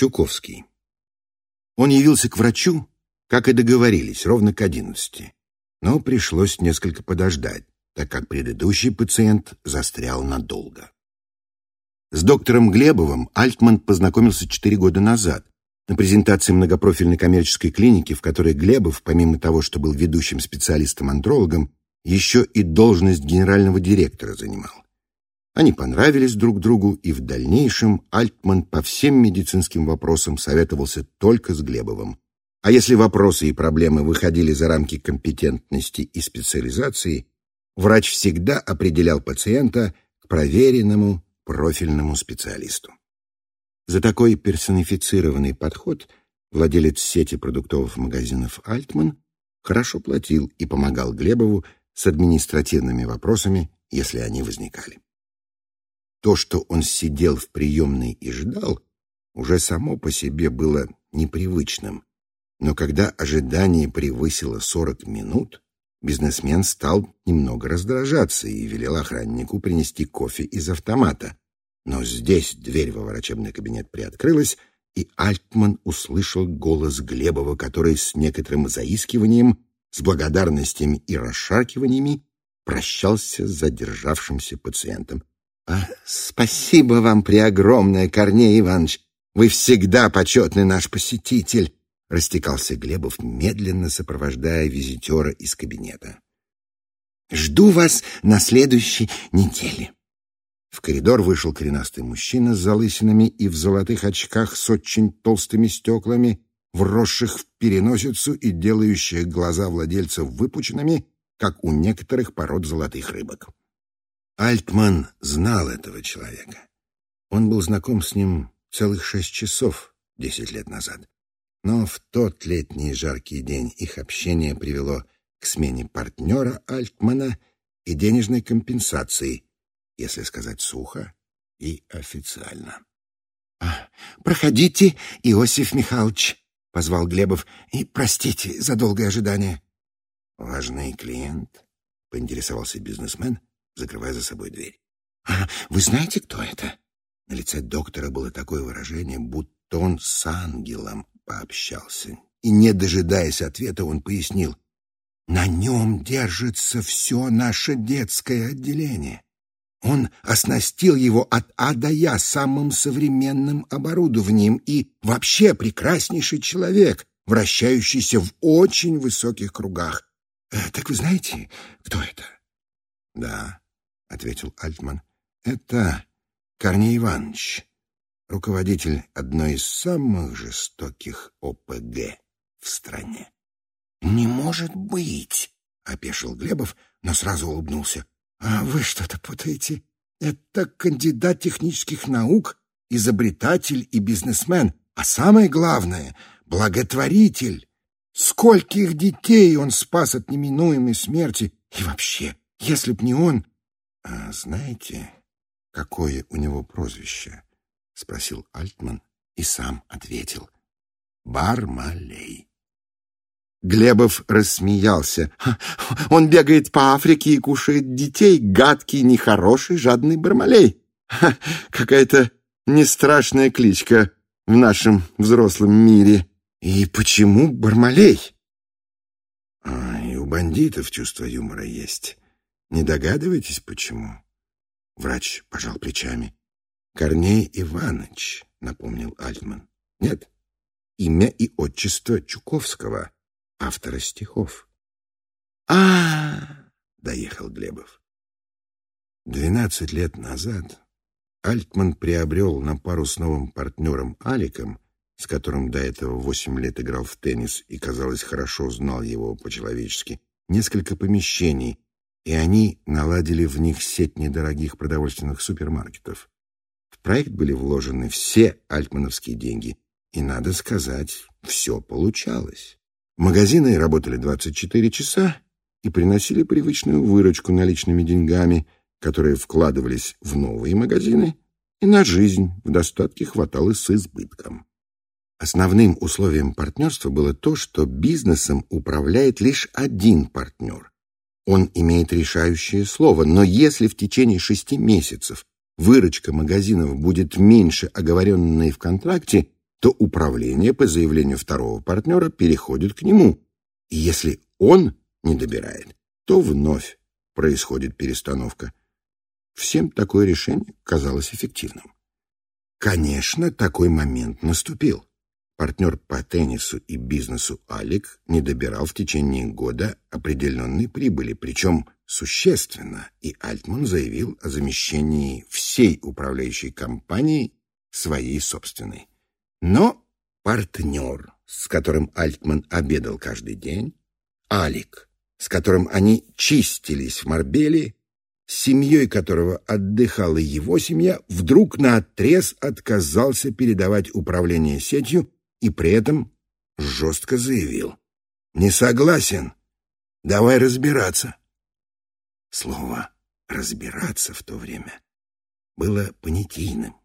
Чуковский. Он явился к врачу, как и договорились, ровно к одиннадцати. Но пришлось несколько подождать, так как предыдущий пациент застрял надолго. С доктором Глебовым Альтман познакомился четыре года назад на презентации многопрофильной коммерческой клиники, в которой Глебов, помимо того, что был ведущим специалистом-андрологом, еще и должность генерального директора занимал. Они понравились друг другу, и в дальнейшем Альтман по всем медицинским вопросам советовался только с Глебовым. А если вопросы и проблемы выходили за рамки компетентности и специализации, врач всегда определял пациента к проверенному профильному специалисту. За такой персонифицированный подход владелец сети продуктовых магазинов «Альтман» хорошо платил и помогал Глебову с административными вопросами, если они возникали. То, что он сидел в приемной и ждал, уже само по себе было непривычным. Но когда ожидание превысило 40 минут, бизнесмен стал немного раздражаться и велел охраннику принести кофе из автомата. Но здесь дверь во врачебный кабинет приоткрылась, и Альтман услышал голос Глебова, который с некоторым заискиванием, с благодарностями и расшаркиваниями прощался с задержавшимся пациентом. А, спасибо вам преогромное, Корней Иванович. Вы всегда почетный наш посетитель, растекался Глебов, медленно сопровождая визитера из кабинета. Жду вас на следующей неделе. В коридор вышел коренастый мужчина с залысинами и в золотых очках с очень толстыми стеклами, вросших в переносицу и делающих глаза владельцев выпученными, как у некоторых пород золотых рыбок. Альтман знал этого человека. Он был знаком с ним целых шесть часов десять лет назад. Но в тот летний жаркий день их общение привело к смене партнера Альтмана и денежной компенсации, если сказать сухо и официально. «А, «Проходите, Иосиф Михайлович», — позвал Глебов, — «и простите за долгое ожидание». «Важный клиент», — поинтересовался бизнесмен, — закрывая за собой дверь. «А вы знаете, кто это?» На лице доктора было такое выражение, будто он с ангелом пообщался. И, не дожидаясь ответа, он пояснил. «На нем держится все наше детское отделение. Он оснастил его от А до Я самым современным оборудованием и вообще прекраснейший человек, вращающийся в очень высоких кругах. Э, так вы знаете, кто это?» «Да», ответил Альтман. Это Корней Иванович, руководитель одной из самых жестоких ОПГ в стране. Не может быть, опешил Глебов, но сразу улыбнулся. А вы что-то путаете. Это кандидат технических наук, изобретатель и бизнесмен, а самое главное благотворитель. Скольких детей он спас от неминуемой смерти, и вообще, если б не он, «А знаете, какое у него прозвище?» — спросил Альтман и сам ответил. «Бармалей». Глебов рассмеялся. «Он бегает по Африке и кушает детей, гадкий, нехороший, жадный Бармалей. Какая-то нестрашная кличка в нашем взрослом мире. И почему Бармалей?» а, «И у бандитов чувство юмора есть». Не догадываетесь, почему? Врач пожал плечами. Корней Иванович, напомнил Альтман. Нет, имя и отчество Чуковского, автора стихов. А, -а, -а доехал Глебов. Двенадцать лет назад Альтман приобрел на пару с новым партнером Аликом, с которым до этого восемь лет играл в теннис и, казалось, хорошо знал его по-человечески, несколько помещений и они наладили в них сеть недорогих продовольственных супермаркетов. В проект были вложены все альтмановские деньги, и, надо сказать, все получалось. Магазины работали 24 часа и приносили привычную выручку наличными деньгами, которые вкладывались в новые магазины, и на жизнь в достатке хватало с избытком. Основным условием партнерства было то, что бизнесом управляет лишь один партнер, он имеет решающее слово, но если в течение шести месяцев выручка магазинов будет меньше оговоренной в контракте, то управление по заявлению второго партнера переходит к нему. И если он не добирает, то вновь происходит перестановка. Всем такое решение казалось эффективным. Конечно, такой момент наступил. Партнер по теннису и бизнесу Алик не добирал в течение года определенной прибыли, причем существенно, и Альтман заявил о замещении всей управляющей компании своей собственной. Но партнер, с которым Альтман обедал каждый день, Алик, с которым они чистились в Марбеле, семьей которого отдыхала его семья, вдруг наотрез отказался передавать управление сетью и при этом жестко заявил «Не согласен, давай разбираться». Слово «разбираться» в то время было понятийным.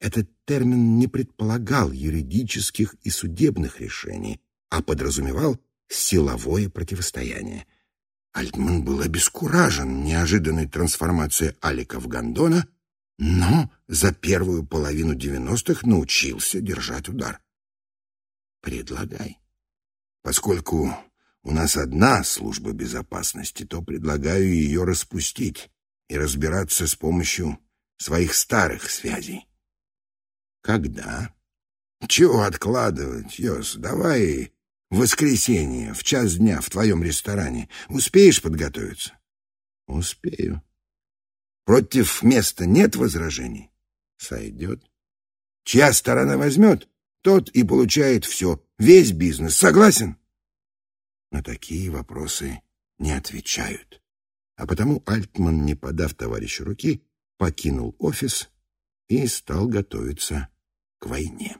Этот термин не предполагал юридических и судебных решений, а подразумевал силовое противостояние. Альтман был обескуражен неожиданной трансформацией Алика в Гондона, но за первую половину девяностых научился держать удар. «Предлагай. Поскольку у нас одна служба безопасности, то предлагаю ее распустить и разбираться с помощью своих старых связей». «Когда?» «Чего откладывать, Йос? Давай в воскресенье, в час дня, в твоем ресторане. Успеешь подготовиться? Успею. Против места нет возражений? Сойдет. Чья сторона возьмет, тот и получает все, весь бизнес. Согласен? На такие вопросы не отвечают. А потому Альтман, не подав товарищу руки, покинул офис и стал готовиться к войне.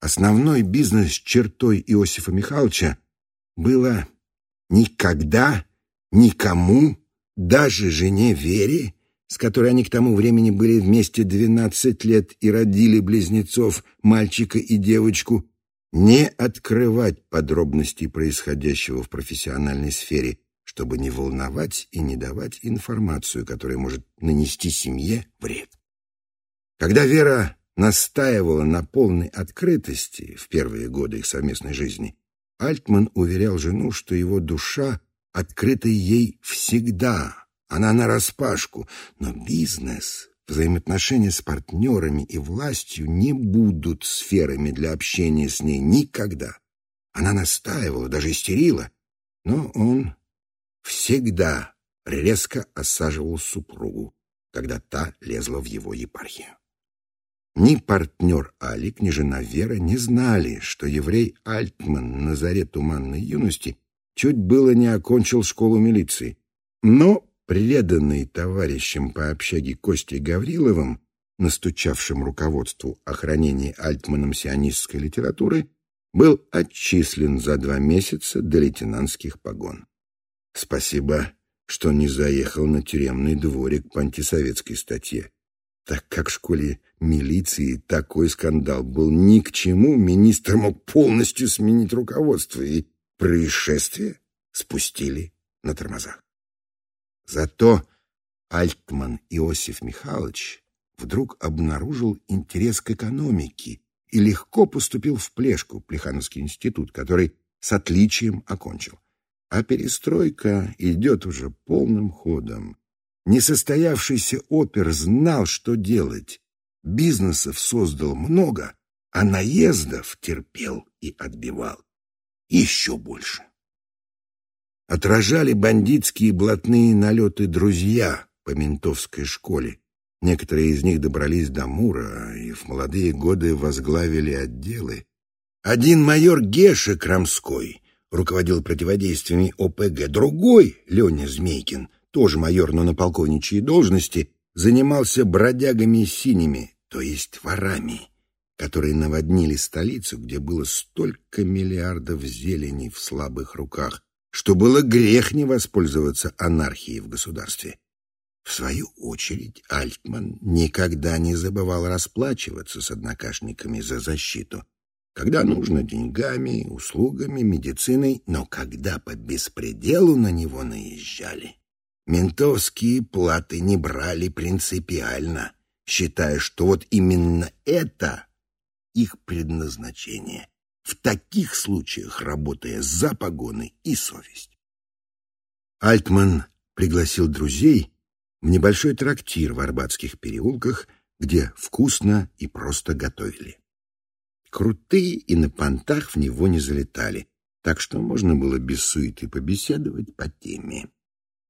Основной бизнес-чертой Иосифа Михайловича было никогда никому, даже жене Вере, с которой они к тому времени были вместе 12 лет и родили близнецов, мальчика и девочку, не открывать подробностей происходящего в профессиональной сфере, чтобы не волновать и не давать информацию, которая может нанести семье вред. Когда Вера настаивала на полной открытости в первые годы их совместной жизни, Альтман уверял жену, что его душа открыта ей всегда, она нараспашку, но бизнес, взаимоотношения с партнерами и властью не будут сферами для общения с ней никогда. Она настаивала, даже истерила, но он всегда резко осаживал супругу, когда та лезла в его епархию. Ни партнер Алик, ни жена Вера не знали, что еврей Альтман на заре туманной юности чуть было не окончил школу милиции. Но преданный товарищем по общаге Костей Гавриловым, настучавшим руководству о хранении Альтманом сионистской литературы, был отчислен за два месяца до лейтенантских погон. Спасибо, что не заехал на тюремный дворик по антисоветской статье так как в школе милиции такой скандал был ни к чему, министр мог полностью сменить руководство, и происшествие спустили на тормозах. Зато Альтман Иосиф Михайлович вдруг обнаружил интерес к экономике и легко поступил в Плешку, Плехановский институт, который с отличием окончил. А перестройка идет уже полным ходом. Несостоявшийся опер знал, что делать. Бизнесов создал много, а наездов терпел и отбивал. Еще больше. Отражали бандитские блатные налеты друзья по ментовской школе. Некоторые из них добрались до Мура и в молодые годы возглавили отделы. Один майор Геша Крамской руководил противодействиями ОПГ, другой, Леня Змейкин, тоже майор, но на полковничьей должности, занимался бродягами синими, то есть ворами, которые наводнили столицу, где было столько миллиардов зелени в слабых руках, что было грех не воспользоваться анархией в государстве. В свою очередь Альтман никогда не забывал расплачиваться с однокашниками за защиту, когда нужно деньгами, услугами, медициной, но когда по беспределу на него наезжали, Ментовские платы не брали принципиально, считая, что вот именно это их предназначение, в таких случаях работая за погоны и совесть. Альтман пригласил друзей в небольшой трактир в Арбатских переулках, где вкусно и просто готовили. Крутые и на понтах в него не залетали, так что можно было без суеты побеседовать по теме.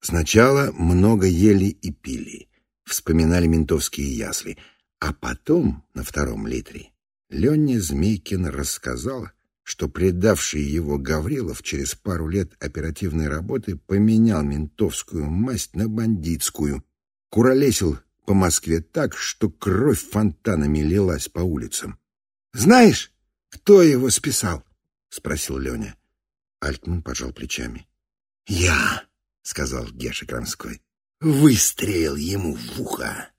Сначала много ели и пили, вспоминали ментовские ясли, а потом, на втором литре, Леня Змейкин рассказал, что предавший его Гаврилов через пару лет оперативной работы поменял ментовскую масть на бандитскую, куролесил по Москве так, что кровь фонтанами лилась по улицам. «Знаешь, кто его списал?» — спросил Леня. Альтман пожал плечами. «Я!» — сказал Геша Крамской. «Выстрелил ему в ухо!»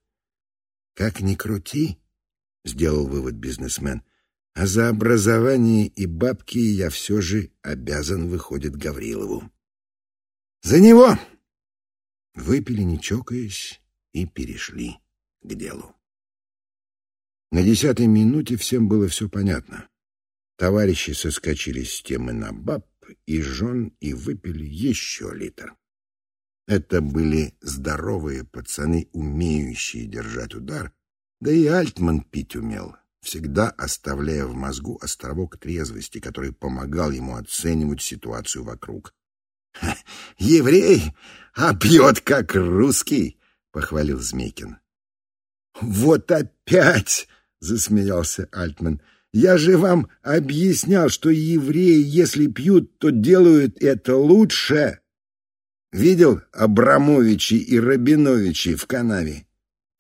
«Как ни крути!» — сделал вывод бизнесмен — а за образование и бабки я все же обязан, выходит, Гаврилову. За него! Выпили, не чокаясь, и перешли к делу. На десятой минуте всем было все понятно. Товарищи соскочили с темы на баб и жен и выпили еще литр. Это были здоровые пацаны, умеющие держать удар, да и Альтман пить умел, всегда оставляя в мозгу островок трезвости, который помогал ему оценивать ситуацию вокруг. «Еврей, а пьет как русский!» — похвалил Змейкин. «Вот опять!» — засмеялся Альтман. «Я же вам объяснял, что евреи, если пьют, то делают это лучше!» Видел Абрамовичи и Рабиновичи в канаве?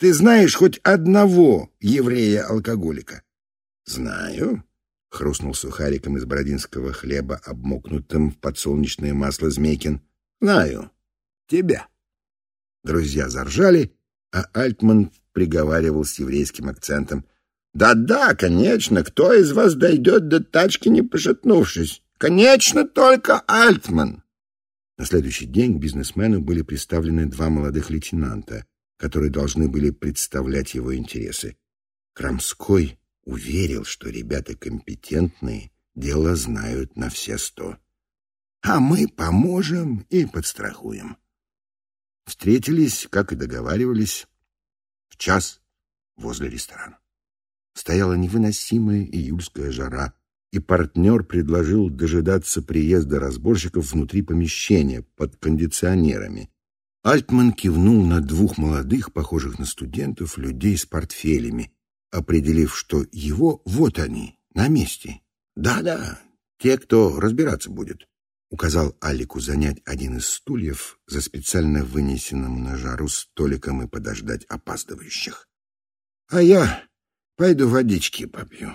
Ты знаешь хоть одного еврея-алкоголика? — Знаю, — хрустнул сухариком из бородинского хлеба, обмокнутым в подсолнечное масло Змейкин. — Знаю. Тебя. Друзья заржали, а Альтман приговаривал с еврейским акцентом. «Да-да, конечно, кто из вас дойдет до тачки, не пошатнувшись? Конечно, только Альтман!» На следующий день бизнесмену были представлены два молодых лейтенанта, которые должны были представлять его интересы. Крамской уверил, что ребята компетентные, дело знают на все сто. А мы поможем и подстрахуем. Встретились, как и договаривались, в час возле ресторана. Стояла невыносимая июльская жара, и партнер предложил дожидаться приезда разборщиков внутри помещения под кондиционерами, Альтман кивнул на двух молодых, похожих на студентов, людей с портфелями, определив, что его вот они, на месте. «Да-да, те, кто разбираться будет», — указал Алику занять один из стульев за специально вынесенным на жару столиком и подождать опаздывающих. «А я пойду водички попью.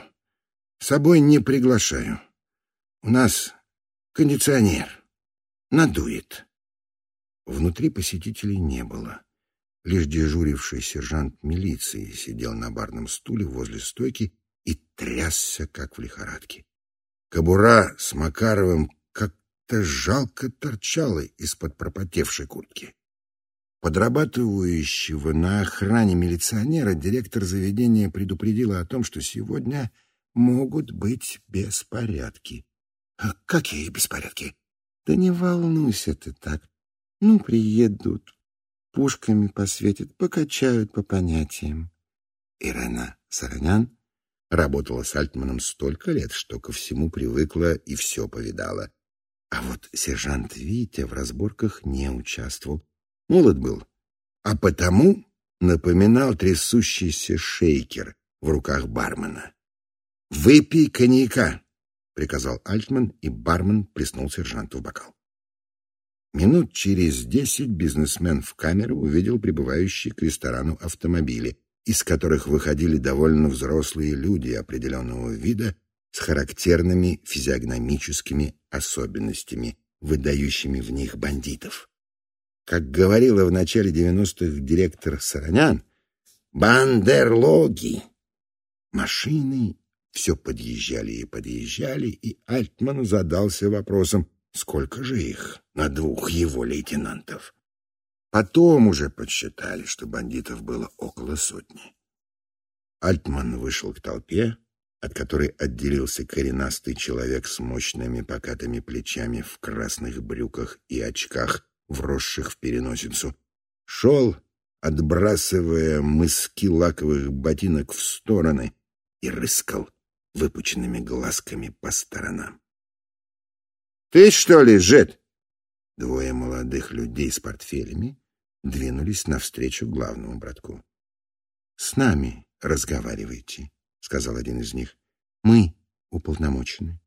С собой не приглашаю. У нас кондиционер. Надует». Внутри посетителей не было. Лишь дежуривший сержант милиции сидел на барном стуле возле стойки и трясся, как в лихорадке. Кобура с Макаровым как-то жалко торчала из-под пропотевшей куртки. Подрабатывающего на охране милиционера директор заведения предупредила о том, что сегодня могут быть беспорядки. А какие беспорядки? Да не волнуйся ты так. Ну, приедут, пушками посветят, покачают по понятиям. Ирена Саранян работала с Альтманом столько лет, что ко всему привыкла и все повидала. А вот сержант Витя в разборках не участвовал. Молод был, а потому напоминал трясущийся шейкер в руках бармена. «Выпей коньяка!» — приказал Альтман, и бармен плеснул сержанту в бокал. Минут через десять бизнесмен в камеру увидел прибывающие к ресторану автомобили, из которых выходили довольно взрослые люди определенного вида с характерными физиогномическими особенностями, выдающими в них бандитов. Как говорила в начале девяностых директор Саранян, «Бандерлоги!» Машины все подъезжали и подъезжали, и Альтман задался вопросом, Сколько же их на двух его лейтенантов? Потом уже подсчитали, что бандитов было около сотни. Альтман вышел к толпе, от которой отделился коренастый человек с мощными покатыми плечами в красных брюках и очках, вросших в переносицу, шел, отбрасывая мыски лаковых ботинок в стороны, и рыскал выпученными глазками по сторонам. «Ты что ли, Жет?» Двое молодых людей с портфелями двинулись навстречу главному братку. «С нами разговаривайте», — сказал один из них. «Мы уполномочены».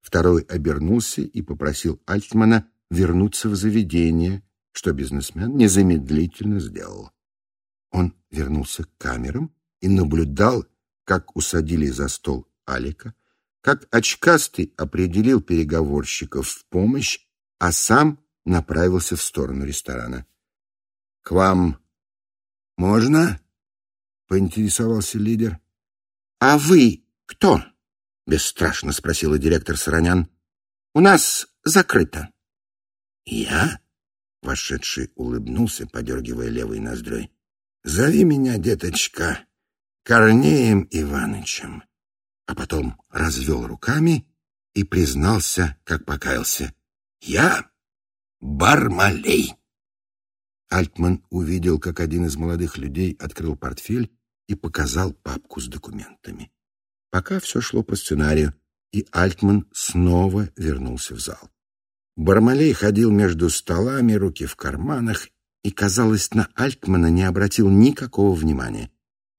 Второй обернулся и попросил Альтмана вернуться в заведение, что бизнесмен незамедлительно сделал. Он вернулся к камерам и наблюдал, как усадили за стол Алика, как очкастый определил переговорщиков в помощь, а сам направился в сторону ресторана. — К вам можно? — поинтересовался лидер. — А вы кто? — бесстрашно спросила директор Саранян. — У нас закрыто. — Я? — вошедший улыбнулся, подергивая левой ноздрой. — Зови меня, деточка, Корнеем Иванычем. А потом развел руками и признался, как покаялся. — Я Бармалей. Альтман увидел, как один из молодых людей открыл портфель и показал папку с документами. Пока все шло по сценарию, и Альтман снова вернулся в зал. Бармалей ходил между столами, руки в карманах, и, казалось, на Альтмана не обратил никакого внимания.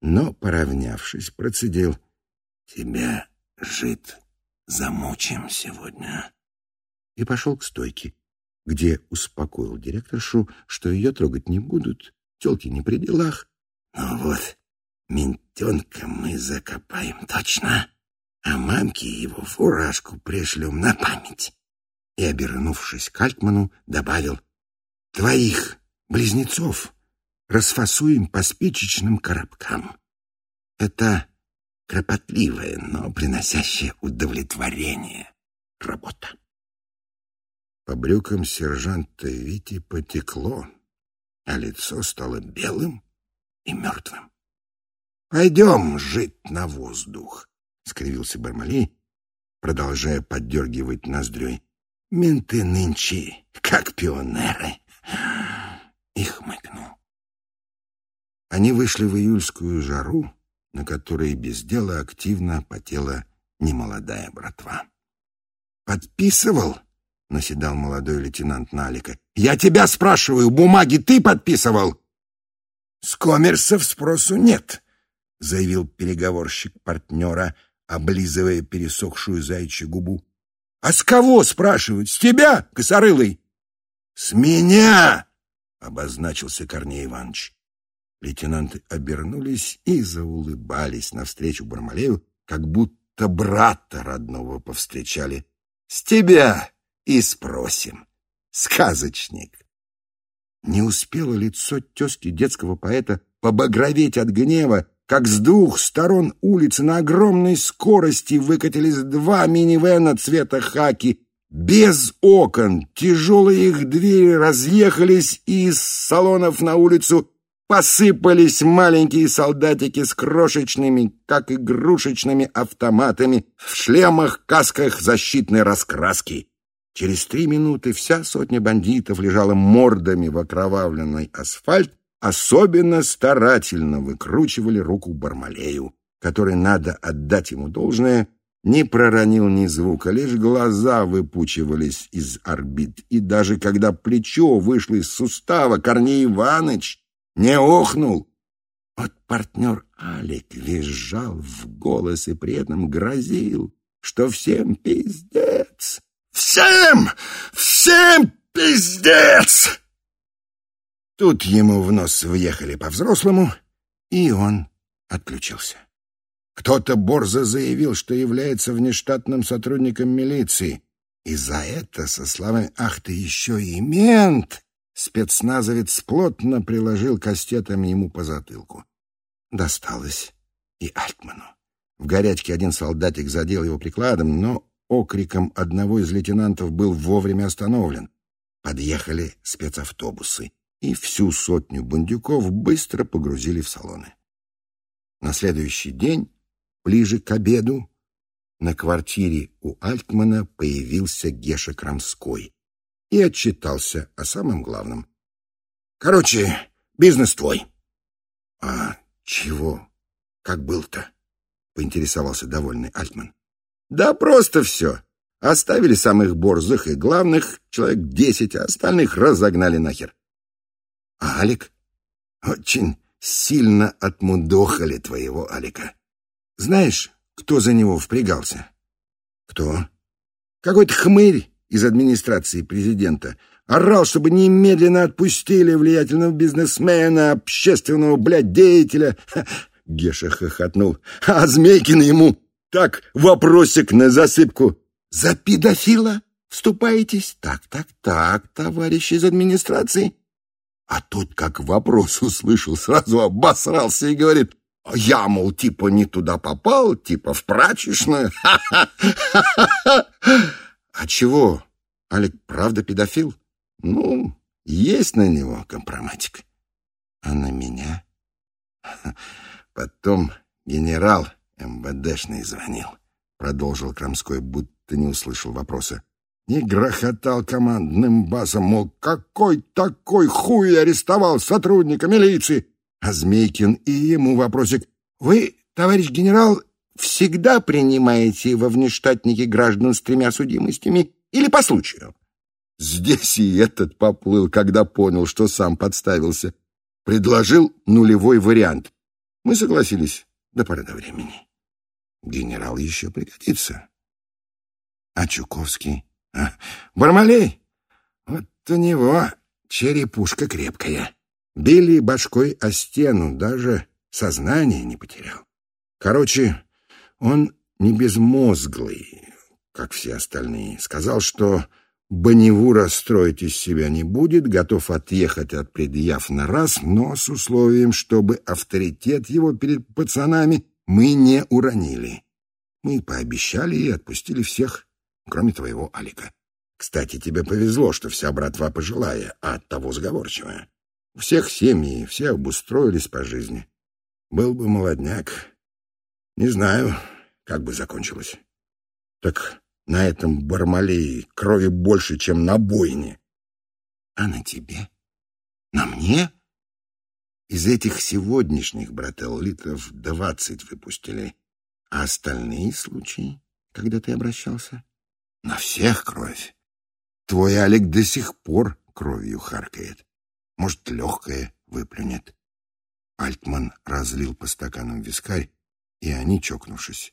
Но, поравнявшись, процедил. «Тебя, жид, замучим сегодня». И пошел к стойке где успокоил директоршу, что ее трогать не будут, телки не при делах. Ну вот, ментенка мы закопаем точно, а мамке его фуражку пришлем на память. И, обернувшись к Альтману, добавил, «Твоих близнецов расфасуем по спичечным коробкам. Это кропотливая, но приносящая удовлетворение работа». По брюкам сержанта Вити потекло, а лицо стало белым и мертвым. — Пойдем жить на воздух, — скривился Бармалей, продолжая поддергивать ноздрёй. — Менты нынче, как пионеры. И хмыкнул. Они вышли в июльскую жару, на которой без дела активно потела немолодая братва. «Подписывал?» — наседал молодой лейтенант Налика. «Я тебя спрашиваю, бумаги ты подписывал?» «С коммерсов спросу нет», — заявил переговорщик партнера, облизывая пересохшую заячью губу. «А с кого спрашивать? С тебя, косорылый?» «С меня!» — обозначился Корней Иванович. Лейтенанты обернулись и заулыбались навстречу Бармалею, как будто брата родного повстречали. «С тебя!» и спросим. Сказочник. Не успело лицо тезки детского поэта побагроветь от гнева, как с двух сторон улицы на огромной скорости выкатились два минивэна цвета хаки, без окон. Тяжелые их двери разъехались, и из салонов на улицу посыпались маленькие солдатики с крошечными, как игрушечными автоматами, в шлемах, касках защитной раскраски. Через три минуты вся сотня бандитов лежала мордами в окровавленный асфальт, особенно старательно выкручивали руку Бармалею, который, надо отдать ему должное, не проронил ни звука, лишь глаза выпучивались из орбит, и даже когда плечо вышло из сустава, Корней Иваныч не охнул. Вот партнер Алик визжал в голос и при этом грозил, что всем пиздец. Всем! Всем пиздец!» Тут ему в нос въехали по-взрослому, и он отключился. Кто-то борзо заявил, что является внештатным сотрудником милиции, и за это, со словами «Ах ты еще и мент!» Спецназовец плотно приложил кастетом ему по затылку. Досталось и Альтману. В горячке один солдатик задел его прикладом, но окриком одного из лейтенантов был вовремя остановлен. Подъехали спецавтобусы, и всю сотню бандюков быстро погрузили в салоны. На следующий день ближе к обеду на квартире у Альтмана появился Геша Крамской и отчитался о самом главном. «Короче, бизнес твой». «А чего? Как был-то?» — поинтересовался довольный Альтман. «Да просто все. Оставили самых борзых и главных, человек десять, а остальных разогнали нахер. А Алик? Очень сильно отмудохали твоего Алика. Знаешь, кто за него впрягался? Кто? Какой-то хмырь из администрации президента. Орал, чтобы немедленно отпустили влиятельного бизнесмена, общественного, блядь, деятеля. Ха, Геша хохотнул. А Змейкин ему так вопросик на засыпку. За педофила вступаетесь? Так, так, так, товарищ из администрации. А тот, как вопрос услышал, сразу обосрался и говорит, я, мол, типа не туда попал, типа в прачечную. А чего? Алик правда педофил? Ну, есть на него компроматик. А на меня? Потом генерал МВДшный звонил. Продолжил Крамской, будто не услышал вопроса. Не грохотал командным басом, мол, какой такой хуй арестовал сотрудника милиции? А Змейкин и ему вопросик. Вы, товарищ генерал, всегда принимаете во внештатники граждан с тремя судимостями или по случаю? Здесь и этот поплыл, когда понял, что сам подставился. Предложил нулевой вариант. Мы согласились до поры до времени. Генерал еще пригодится. А Чуковский? А, Бармалей? Вот у него черепушка крепкая. Били башкой о стену, даже сознание не потерял. Короче, он не безмозглый, как все остальные. Сказал, что Бонневура строить из себя не будет, готов отъехать от предъяв на раз, но с условием, чтобы авторитет его перед пацанами мы не уронили. Мы пообещали и отпустили всех, кроме твоего Алика. Кстати, тебе повезло, что вся братва пожилая, а от того сговорчивая. У всех семьи, все обустроились по жизни. Был бы молодняк. Не знаю, как бы закончилось. Так на этом Бармалее крови больше, чем на бойне. А на тебе? На мне? Из этих сегодняшних, брателл, литров двадцать выпустили. А остальные случаи, когда ты обращался? На всех кровь. Твой Алик до сих пор кровью харкает. Может, легкое выплюнет. Альтман разлил по стаканам вискарь, и они, чокнувшись,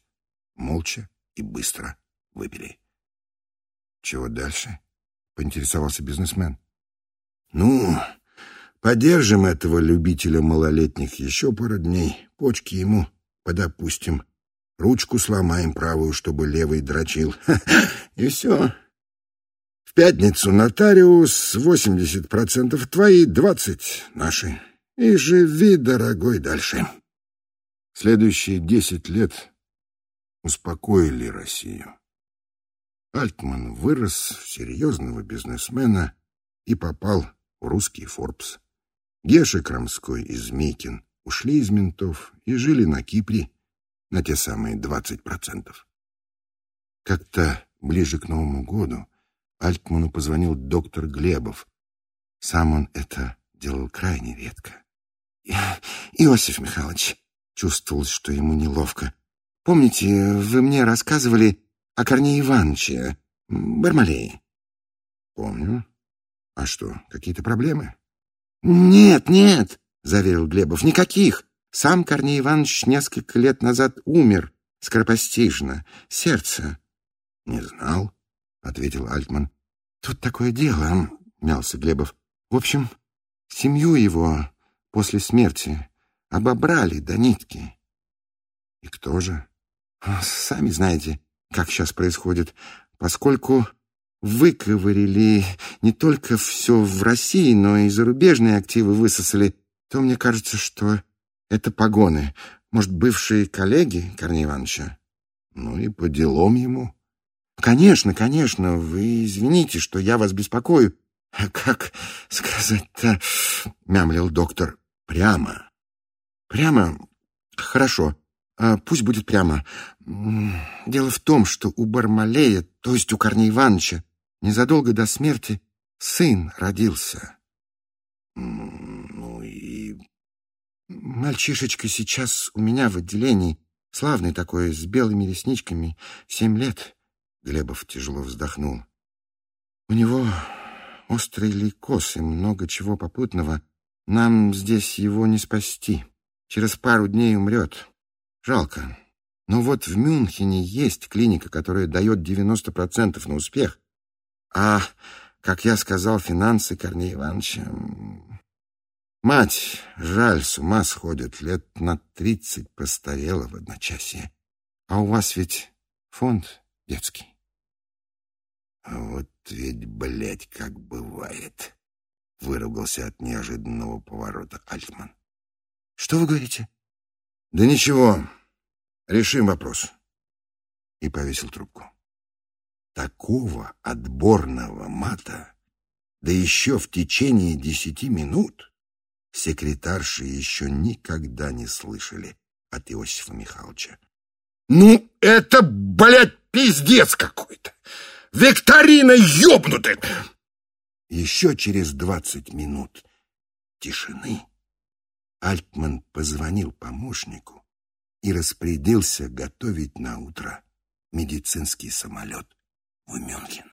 молча и быстро выпили. «Чего дальше?» — поинтересовался бизнесмен. «Ну, подержим этого любителя малолетних еще пару дней, почки ему подопустим, ручку сломаем правую, чтобы левый дрочил, и все. В пятницу нотариус, восемьдесят процентов твои, двадцать наши». И живи, дорогой, дальше. Следующие десять лет успокоили Россию. Альтман вырос в серьезного бизнесмена и попал в русский Форбс. Геша Крамской и Змейкин ушли из ментов и жили на Кипре на те самые двадцать процентов. Как-то ближе к Новому году Альтману позвонил доктор Глебов. Сам он это делал крайне редко. Иосиф Михайлович, чувствовал, что ему неловко. Помните, вы мне рассказывали о Корнее Ивановиче, Бармалее? Помню. А что, какие-то проблемы? Нет, нет, заверил Глебов, никаких. Сам Корней Иванович несколько лет назад умер скоропостижно. Сердце. Не знал, ответил Альтман. Тут такое дело, мялся Глебов. В общем, семью его после смерти обобрали до нитки. И кто же? Сами знаете, как сейчас происходит, поскольку выковырили не только все в России, но и зарубежные активы высосали, то мне кажется, что это погоны. Может, бывшие коллеги Корнея Ивановича? Ну и по делам ему. Конечно, конечно, вы извините, что я вас беспокою. Как сказать-то, мямлил доктор. Прямо. Прямо? Хорошо. А, пусть будет прямо. Дело в том, что у Бармалея, то есть у Корнея Ивановича, незадолго до смерти сын родился. Ну и... Мальчишечка сейчас у меня в отделении. Славный такой, с белыми ресничками. Семь лет. Глебов тяжело вздохнул. У него острый лейкоз и много чего попутного. Нам здесь его не спасти. Через пару дней умрет. Жалко. Но вот в Мюнхене есть клиника, которая дает 90% на успех. А, как я сказал, финансы Корнея Ивановича... Мать, жаль, с ума сходит, лет на тридцать постарела в одночасье. А у вас ведь фонд детский. А вот ведь, блядь, как бывает, выругался от неожиданного поворота Альтман. Что вы говорите? Да ничего, решим вопрос. И повесил трубку. Такого отборного мата, да еще в течение десяти минут, секретарши еще никогда не слышали от Иосифа Михайловича. «Ну, это, блядь, пиздец какой-то! Викторина ёбнутая!» Еще через двадцать минут тишины Альтман позвонил помощнику и распорядился готовить на утро медицинский самолет в Мюнхен.